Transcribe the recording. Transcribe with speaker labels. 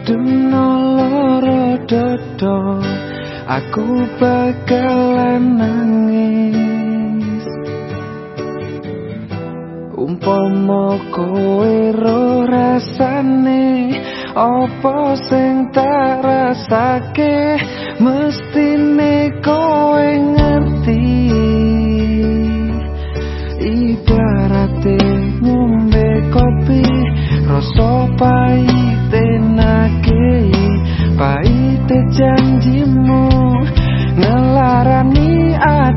Speaker 1: Dena loro dodo Aku bakalan nangis. Umpomo kowe ro rasane Opo sing tak rasake Mesti ne kowe ngerti. Ibaratnya ngombe kopi Rosopai janjimu ngelarani aku